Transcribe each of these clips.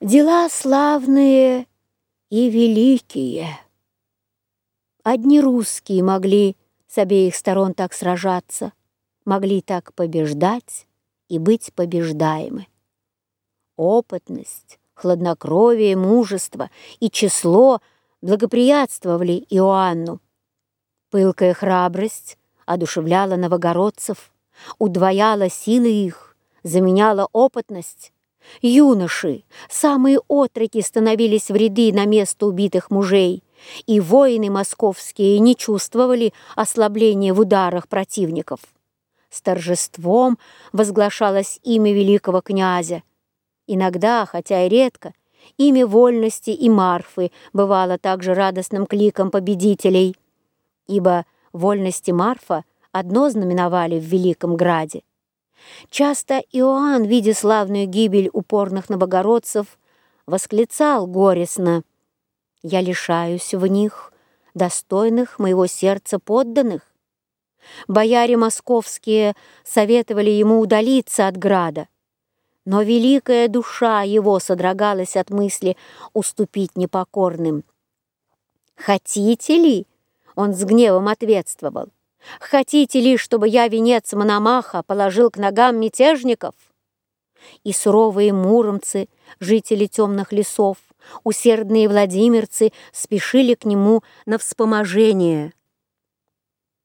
Дела славные и великие. Одни русские могли с обеих сторон так сражаться, могли так побеждать и быть побеждаемы. Опытность, хладнокровие, мужество и число благоприятствовали Иоанну. Пылкая храбрость одушевляла новогородцев, удвояла силы их, заменяла опытность, Юноши, самые отроки становились в ряды на место убитых мужей, и воины московские не чувствовали ослабления в ударах противников. С торжеством возглашалось имя великого князя. Иногда, хотя и редко, имя вольности и Марфы бывало также радостным кликом победителей, ибо вольность и Марфа одно знаменовали в Великом Граде. Часто Иоанн, видя славную гибель упорных новогородцев, восклицал горестно «Я лишаюсь в них достойных моего сердца подданных». Бояре московские советовали ему удалиться от града, но великая душа его содрогалась от мысли уступить непокорным. «Хотите ли?» — он с гневом ответствовал. Хотите ли, чтобы я венец Мономаха положил к ногам мятежников? И суровые муромцы, жители темных лесов, усердные владимирцы спешили к нему на вспоможение.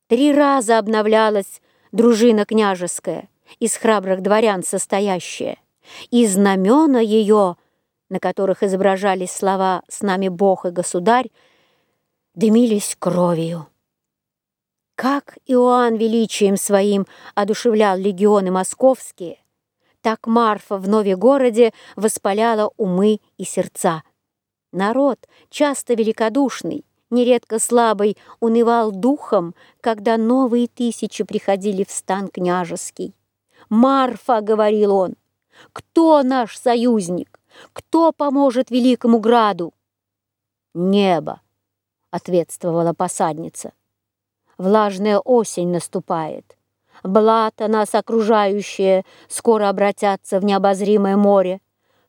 Три раза обновлялась дружина княжеская, из храбрых дворян состоящая, и знамена ее, на которых изображались слова «С нами Бог и Государь», дымились кровью. Как Иоанн величием своим одушевлял легионы московские, так Марфа в Нове-городе воспаляла умы и сердца. Народ, часто великодушный, нередко слабый, унывал духом, когда новые тысячи приходили в стан княжеский. «Марфа», — говорил он, — «кто наш союзник? Кто поможет великому граду?» «Небо», — ответствовала посадница влажная осень наступает. Блата нас окружающие скоро обратятся в необозримое море.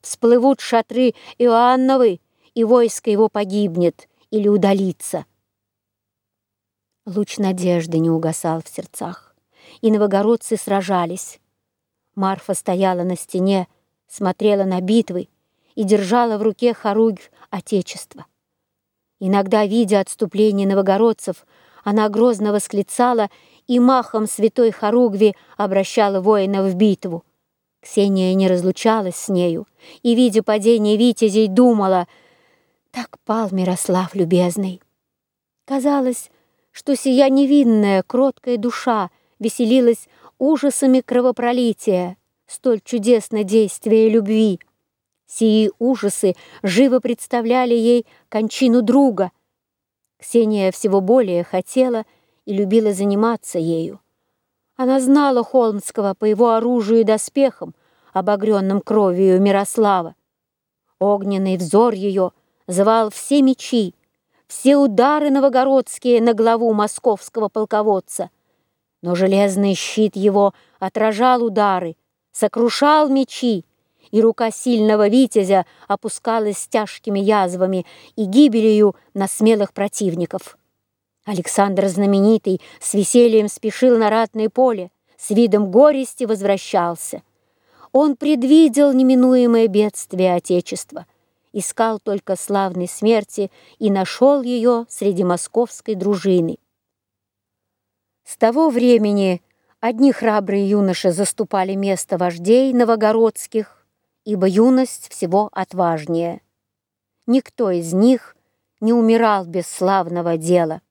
Всплывут шатры Иоанновы, и войско его погибнет или удалится. Луч надежды не угасал в сердцах, и новогородцы сражались. Марфа стояла на стене, смотрела на битвы и держала в руке хоругвь Отечества. Иногда, видя отступление новогородцев, она грозно восклицала и махом святой Хоругви обращала воина в битву. Ксения не разлучалась с нею и, видя падение витязей, думала, «Так пал Мирослав любезный». Казалось, что сия невинная, кроткая душа веселилась ужасами кровопролития, столь чудесное действие любви. Сии ужасы живо представляли ей кончину друга — Ксения всего более хотела и любила заниматься ею. Она знала Холмского по его оружию и доспехам, обогренным кровью Мирослава. Огненный взор ее звал все мечи, все удары новогородские на главу московского полководца. Но железный щит его отражал удары, сокрушал мечи, и рука сильного витязя опускалась с тяжкими язвами и гибелью на смелых противников. Александр Знаменитый с весельем спешил на ратное поле, с видом горести возвращался. Он предвидел неминуемое бедствие Отечества, искал только славной смерти и нашел ее среди московской дружины. С того времени одни храбрые юноши заступали место вождей новогородских, ибо юность всего отважнее. Никто из них не умирал без славного дела.